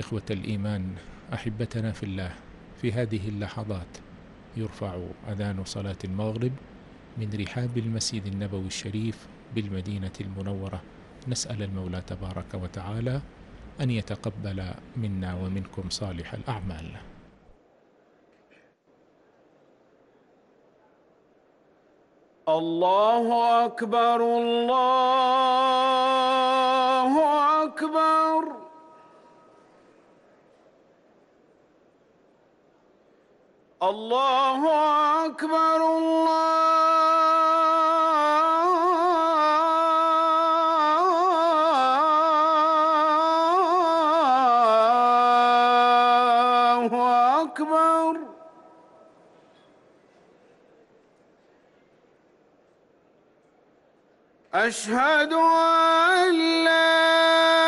إخوة الإيمان، أحبتنا في الله، في هذه اللحظات يرفع أذان صلاة المغرب من رحاب المسجد النبوي الشريف بالمدينة المنورة. نسأل المولى تبارك وتعالى أن يتقبل منا ومنكم صالح الأعمال. الله أكبر الله أكبر. الله أكبر الله أكبر أشهد أن لا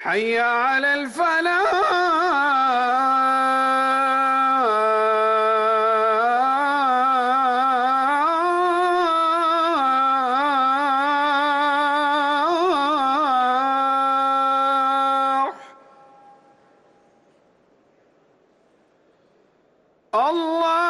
حي على الفلاح. الله